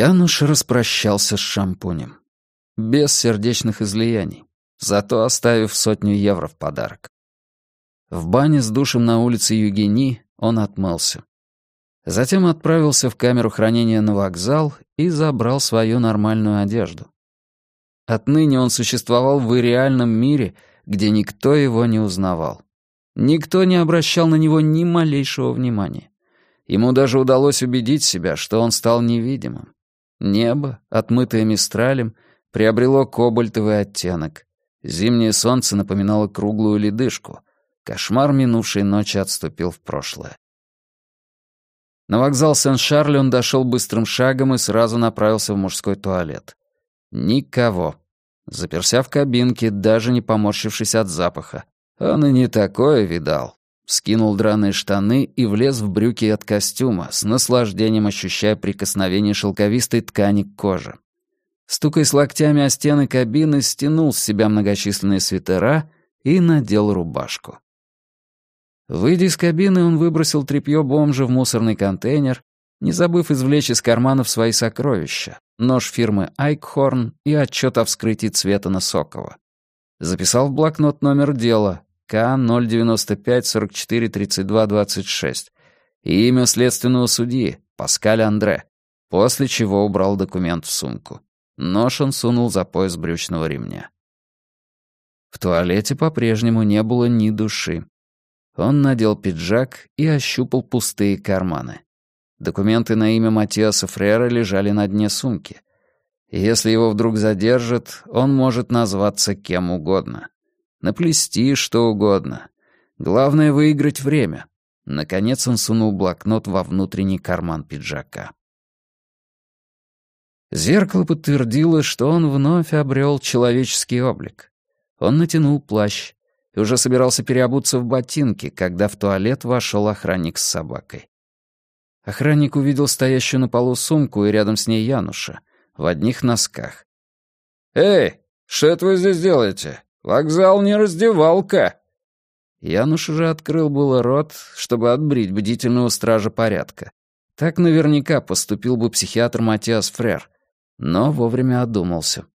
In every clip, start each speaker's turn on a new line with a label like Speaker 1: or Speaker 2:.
Speaker 1: Януш распрощался с шампунем. Без сердечных излияний, зато оставив сотню евро в подарок. В бане с душем на улице Югени он отмылся. Затем отправился в камеру хранения на вокзал и забрал свою нормальную одежду. Отныне он существовал в реальном мире, где никто его не узнавал. Никто не обращал на него ни малейшего внимания. Ему даже удалось убедить себя, что он стал невидимым. Небо, отмытое мистралем, приобрело кобальтовый оттенок. Зимнее солнце напоминало круглую ледышку — Кошмар минувшей ночи отступил в прошлое. На вокзал Сен-Шарль он дошел быстрым шагом и сразу направился в мужской туалет. Никого. Заперся в кабинке, даже не поморщившись от запаха. Он и не такое видал. Скинул драные штаны и влез в брюки от костюма, с наслаждением ощущая прикосновение шелковистой ткани к коже. Стукаясь локтями о стены кабины, стянул с себя многочисленные свитера и надел рубашку. Выйдя из кабины, он выбросил тряпье бомжа в мусорный контейнер, не забыв извлечь из карманов свои сокровища — нож фирмы «Айкхорн» и отчет о вскрытии Цветана Сокова. Записал в блокнот номер дела К-095-44-32-26 и имя следственного судьи Паскаль Андре, после чего убрал документ в сумку. Нож он сунул за пояс брючного ремня. В туалете по-прежнему не было ни души. Он надел пиджак и ощупал пустые карманы. Документы на имя Матиаса Фрера лежали на дне сумки. Если его вдруг задержат, он может назваться кем угодно. Наплести что угодно. Главное — выиграть время. Наконец он сунул блокнот во внутренний карман пиджака. Зеркало подтвердило, что он вновь обрел человеческий облик. Он натянул плащ, и уже собирался переобуться в ботинки, когда в туалет вошел охранник с собакой. Охранник увидел стоящую на полу сумку и рядом с ней Януша, в одних носках. «Эй, что это вы здесь делаете? Вокзал не раздевалка!» Януш уже открыл было рот, чтобы отбрить бдительного стража порядка. Так наверняка поступил бы психиатр Матиас Фрер, но вовремя одумался.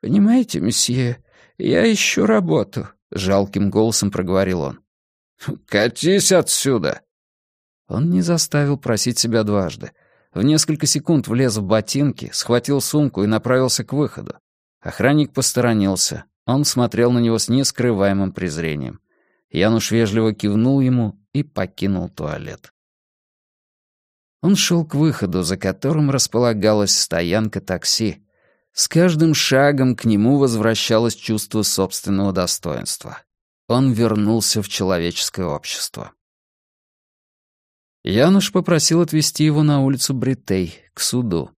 Speaker 1: «Понимаете, месье, «Я ищу работу», — жалким голосом проговорил он. «Катись отсюда!» Он не заставил просить себя дважды. В несколько секунд влез в ботинки, схватил сумку и направился к выходу. Охранник посторонился. Он смотрел на него с нескрываемым презрением. Януш вежливо кивнул ему и покинул туалет. Он шел к выходу, за которым располагалась стоянка такси. С каждым шагом к нему возвращалось чувство собственного достоинства. Он вернулся в человеческое общество. Януш попросил отвезти его на улицу Бритей, к суду.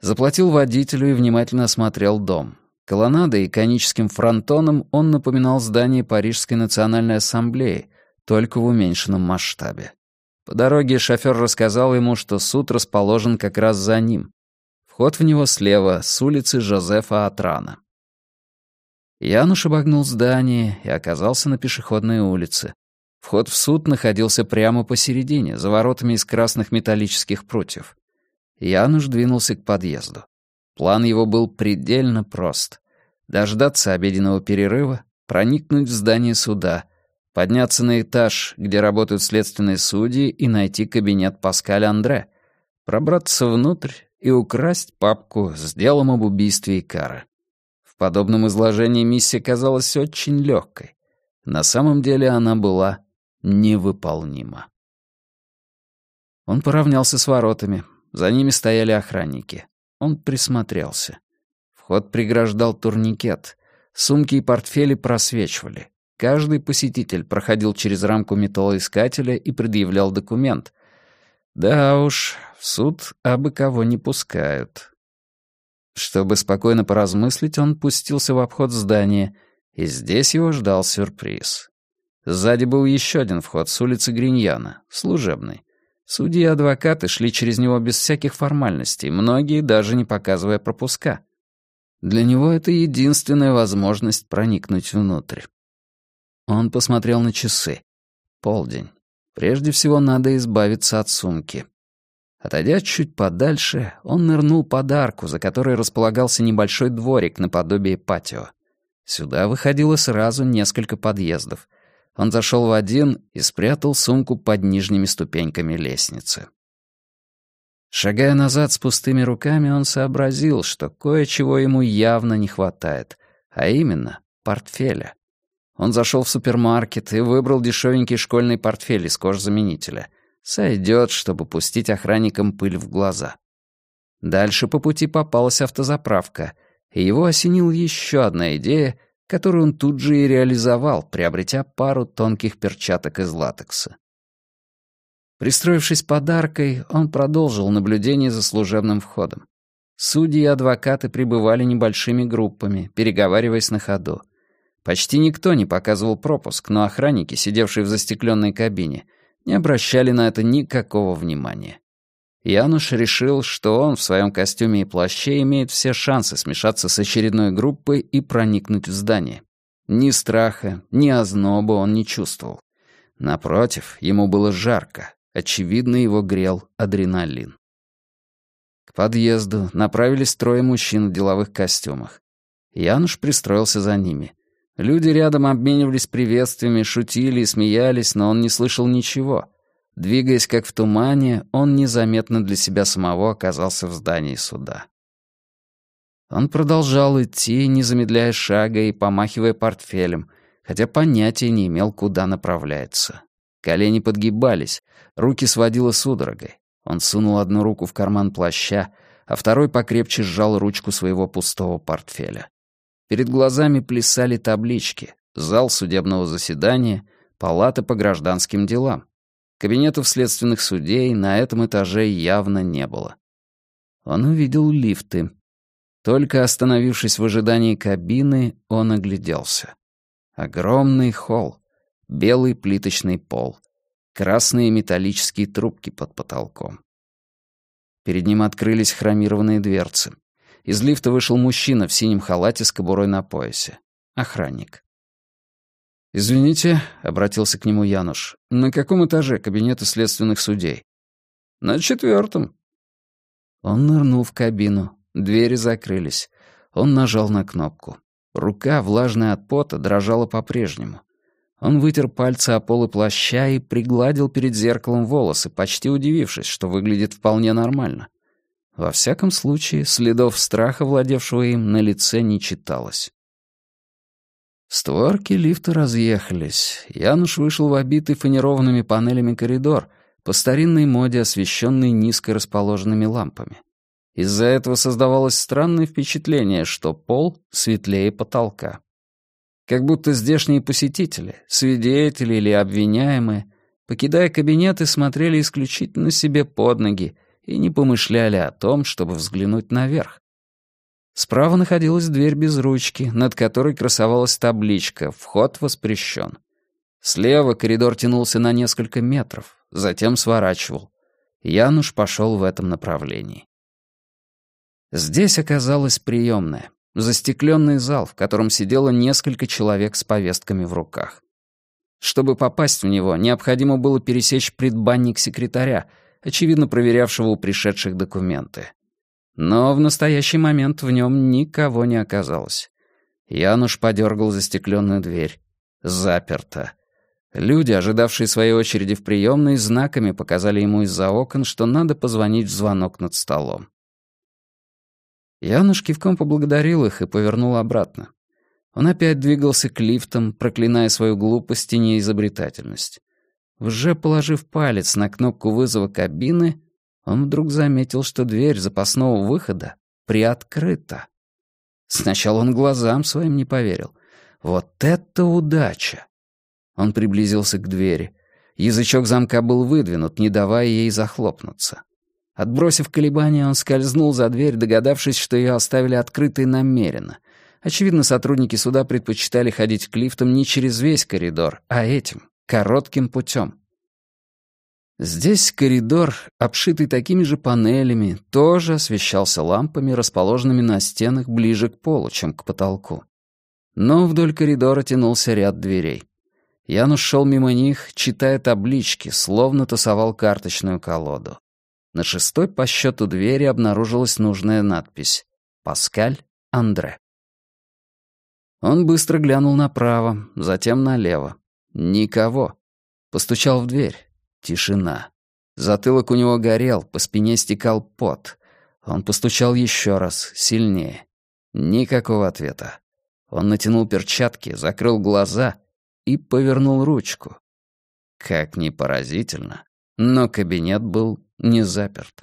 Speaker 1: Заплатил водителю и внимательно осмотрел дом. Колоннадой и коническим фронтоном он напоминал здание Парижской национальной ассамблеи, только в уменьшенном масштабе. По дороге шофер рассказал ему, что суд расположен как раз за ним. Вход в него слева, с улицы Жозефа Атрана. Януш обогнул здание и оказался на пешеходной улице. Вход в суд находился прямо посередине, за воротами из красных металлических прутьев. Януш двинулся к подъезду. План его был предельно прост. Дождаться обеденного перерыва, проникнуть в здание суда, подняться на этаж, где работают следственные судьи, и найти кабинет Паскаля Андре, пробраться внутрь и украсть папку с делом об убийстве Икара. В подобном изложении миссия казалась очень легкой. На самом деле она была невыполнима. Он поравнялся с воротами. За ними стояли охранники. Он присмотрелся. Вход преграждал турникет. Сумки и портфели просвечивали. Каждый посетитель проходил через рамку металлоискателя и предъявлял документ. Да уж, в суд абы кого не пускают. Чтобы спокойно поразмыслить, он пустился в обход здания, и здесь его ждал сюрприз. Сзади был еще один вход с улицы Гриньяна, служебный. Судьи и адвокаты шли через него без всяких формальностей, многие даже не показывая пропуска. Для него это единственная возможность проникнуть внутрь. Он посмотрел на часы. Полдень. Прежде всего надо избавиться от сумки. Отойдя чуть подальше, он нырнул под арку, за которой располагался небольшой дворик наподобие патио. Сюда выходило сразу несколько подъездов. Он зашел в один и спрятал сумку под нижними ступеньками лестницы. Шагая назад с пустыми руками, он сообразил, что кое-чего ему явно не хватает, а именно портфеля. Он зашел в супермаркет и выбрал дешевенький школьный портфель из кожзаменителя. Сойдет, чтобы пустить охранникам пыль в глаза. Дальше по пути попалась автозаправка, и его осенила еще одна идея, которую он тут же и реализовал, приобретя пару тонких перчаток из латекса. Пристроившись подаркой, он продолжил наблюдение за служебным входом. Судьи и адвокаты прибывали небольшими группами, переговариваясь на ходу. Почти никто не показывал пропуск, но охранники, сидевшие в застекленной кабине, не обращали на это никакого внимания. Януш решил, что он в своем костюме и плаще имеет все шансы смешаться с очередной группой и проникнуть в здание. Ни страха, ни озноба он не чувствовал. Напротив, ему было жарко, очевидно, его грел адреналин. К подъезду направились трое мужчин в деловых костюмах. Януш пристроился за ними. Люди рядом обменивались приветствиями, шутили и смеялись, но он не слышал ничего. Двигаясь как в тумане, он незаметно для себя самого оказался в здании суда. Он продолжал идти, не замедляя шага и помахивая портфелем, хотя понятия не имел, куда направляется. Колени подгибались, руки сводило судорогой. Он сунул одну руку в карман плаща, а второй покрепче сжал ручку своего пустого портфеля. Перед глазами плясали таблички. Зал судебного заседания, палата по гражданским делам. Кабинетов следственных судей на этом этаже явно не было. Он увидел лифты. Только остановившись в ожидании кабины, он огляделся. Огромный холл, белый плиточный пол, красные металлические трубки под потолком. Перед ним открылись хромированные дверцы. Из лифта вышел мужчина в синем халате с кобурой на поясе. Охранник. «Извините», — обратился к нему Януш, — «на каком этаже кабинета следственных судей?» «На четвертом». Он нырнул в кабину. Двери закрылись. Он нажал на кнопку. Рука, влажная от пота, дрожала по-прежнему. Он вытер пальцы о полы плаща и пригладил перед зеркалом волосы, почти удивившись, что выглядит вполне нормально. Во всяком случае, следов страха, владевшего им, на лице не читалось. Створки лифта разъехались. Януш вышел в обитый фанерованными панелями коридор, по старинной моде освещенный низко расположенными лампами. Из-за этого создавалось странное впечатление, что пол светлее потолка. Как будто здешние посетители, свидетели или обвиняемые, покидая кабинеты, смотрели исключительно себе под ноги и не помышляли о том, чтобы взглянуть наверх. Справа находилась дверь без ручки, над которой красовалась табличка «Вход воспрещен». Слева коридор тянулся на несколько метров, затем сворачивал. Януш пошел в этом направлении. Здесь оказалась приемная, застекленный зал, в котором сидело несколько человек с повестками в руках. Чтобы попасть в него, необходимо было пересечь предбанник секретаря, очевидно проверявшего у пришедших документы. Но в настоящий момент в нем никого не оказалось. Януш подергал застекленную дверь. Заперто. Люди, ожидавшие своей очереди в приемной, знаками показали ему из-за окон, что надо позвонить в звонок над столом. Януш кивком поблагодарил их и повернул обратно. Он опять двигался к лифтам, проклиная свою глупость и неизобретательность. Уже положив палец на кнопку вызова кабины, он вдруг заметил, что дверь запасного выхода приоткрыта. Сначала он глазам своим не поверил. Вот это удача! Он приблизился к двери. Язычок замка был выдвинут, не давая ей захлопнуться. Отбросив колебания, он скользнул за дверь, догадавшись, что ее оставили открытой намеренно. Очевидно, сотрудники суда предпочитали ходить к лифтам не через весь коридор, а этим, коротким путем. Здесь коридор, обшитый такими же панелями, тоже освещался лампами, расположенными на стенах ближе к полу, чем к потолку. Но вдоль коридора тянулся ряд дверей. Януш шел мимо них, читая таблички, словно тасовал карточную колоду. На шестой по счету двери обнаружилась нужная надпись «Паскаль Андре». Он быстро глянул направо, затем налево. Никого. Постучал в дверь. Тишина. Затылок у него горел, по спине стекал пот. Он постучал еще раз, сильнее. Никакого ответа. Он натянул перчатки, закрыл глаза и повернул ручку. Как ни поразительно, но кабинет был не заперт.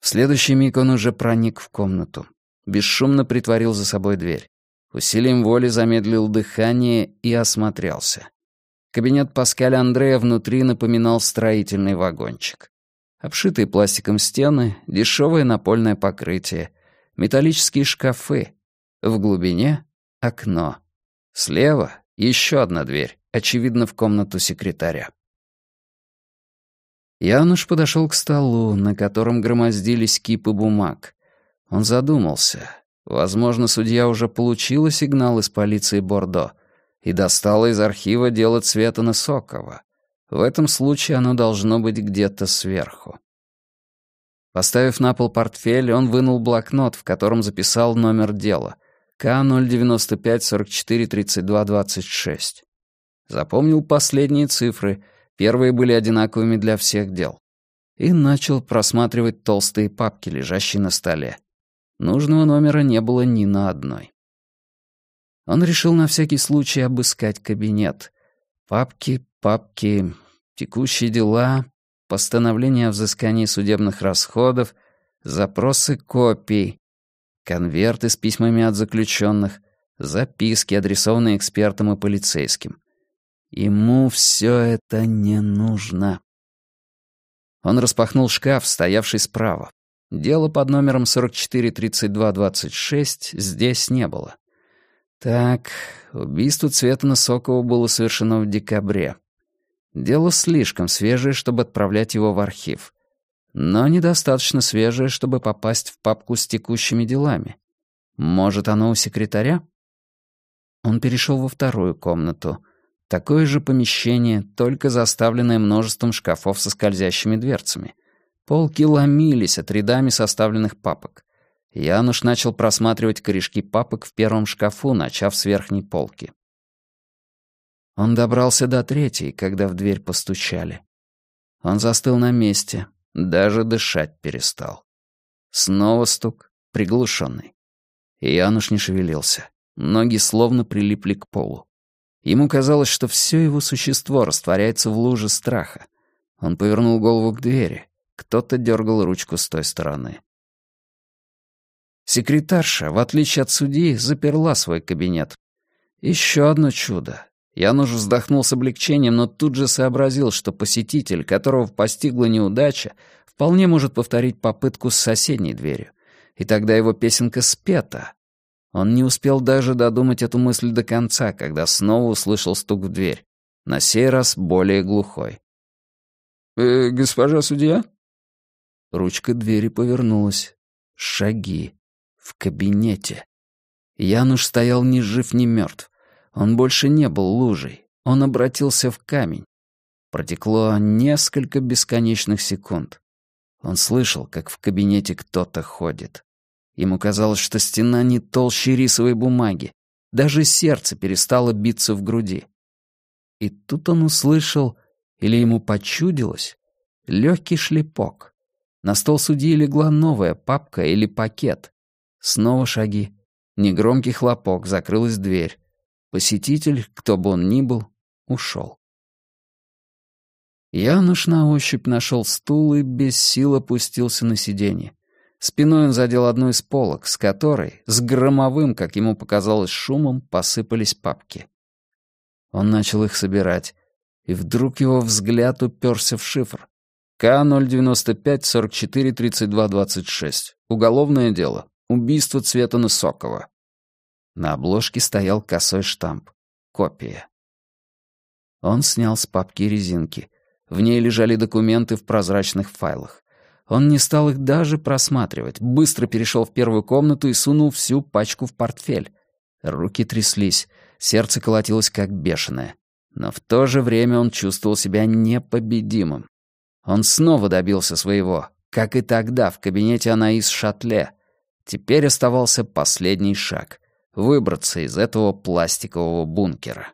Speaker 1: В следующий миг он уже проник в комнату. Бесшумно притворил за собой дверь. Усилием воли замедлил дыхание и осмотрелся. Кабинет Паскаля Андрея внутри напоминал строительный вагончик. Обшитые пластиком стены, дешевое напольное покрытие, металлические шкафы. В глубине — окно. Слева — еще одна дверь, очевидно, в комнату секретаря. Януш подошел к столу, на котором громоздились кипы бумаг. Он задумался. Возможно, судья уже получила сигнал из полиции Бордо и достала из архива дело Цветана Сокова. В этом случае оно должно быть где-то сверху. Поставив на пол портфель, он вынул блокнот, в котором записал номер дела К-095-44-32-26. Запомнил последние цифры, первые были одинаковыми для всех дел. И начал просматривать толстые папки, лежащие на столе. Нужного номера не было ни на одной. Он решил на всякий случай обыскать кабинет. Папки, папки, текущие дела, постановление о взыскании судебных расходов, запросы копий, конверты с письмами от заключенных, записки, адресованные экспертам и полицейским. Ему все это не нужно. Он распахнул шкаф, стоявший справа. Дело под номером 443226 здесь не было. Так, убийство Цветана Сокова было совершено в декабре. Дело слишком свежее, чтобы отправлять его в архив. Но недостаточно свежее, чтобы попасть в папку с текущими делами. Может, оно у секретаря? Он перешел во вторую комнату. Такое же помещение, только заставленное множеством шкафов со скользящими дверцами. Полки ломились от рядами составленных папок. Януш начал просматривать корешки папок в первом шкафу, начав с верхней полки. Он добрался до третьей, когда в дверь постучали. Он застыл на месте, даже дышать перестал. Снова стук, приглушенный. Януш не шевелился. Ноги словно прилипли к полу. Ему казалось, что все его существо растворяется в луже страха. Он повернул голову к двери. Кто-то дергал ручку с той стороны. Секретарша, в отличие от судьи, заперла свой кабинет. Еще одно чудо. Януш вздохнул с облегчением, но тут же сообразил, что посетитель, которого постигла неудача, вполне может повторить попытку с соседней дверью. И тогда его песенка спета. Он не успел даже додумать эту мысль до конца, когда снова услышал стук в дверь. На сей раз более глухой. «Э, «Госпожа судья?» Ручка двери повернулась. Шаги в кабинете. Януш стоял ни жив, ни мертв. Он больше не был лужей. Он обратился в камень. Протекло несколько бесконечных секунд. Он слышал, как в кабинете кто-то ходит. Ему казалось, что стена не толще рисовой бумаги. Даже сердце перестало биться в груди. И тут он услышал, или ему почудилось, легкий шлепок. На стол судьи легла новая папка или пакет. Снова шаги. Негромкий хлопок, закрылась дверь. Посетитель, кто бы он ни был, ушел. Януш на ощупь нашел стул и без сил опустился на сиденье. Спиной он задел одну из полок, с которой, с громовым, как ему показалось, шумом, посыпались папки. Он начал их собирать, и вдруг его взгляд уперся в шифр. К-095-44-32-26. Уголовное дело. Убийство Цветана Сокова. На обложке стоял косой штамп. Копия. Он снял с папки резинки. В ней лежали документы в прозрачных файлах. Он не стал их даже просматривать, быстро перешел в первую комнату и сунул всю пачку в портфель. Руки тряслись, сердце колотилось как бешеное. Но в то же время он чувствовал себя непобедимым. Он снова добился своего, как и тогда в кабинете Анаис Шатле. Теперь оставался последний шаг — выбраться из этого пластикового бункера.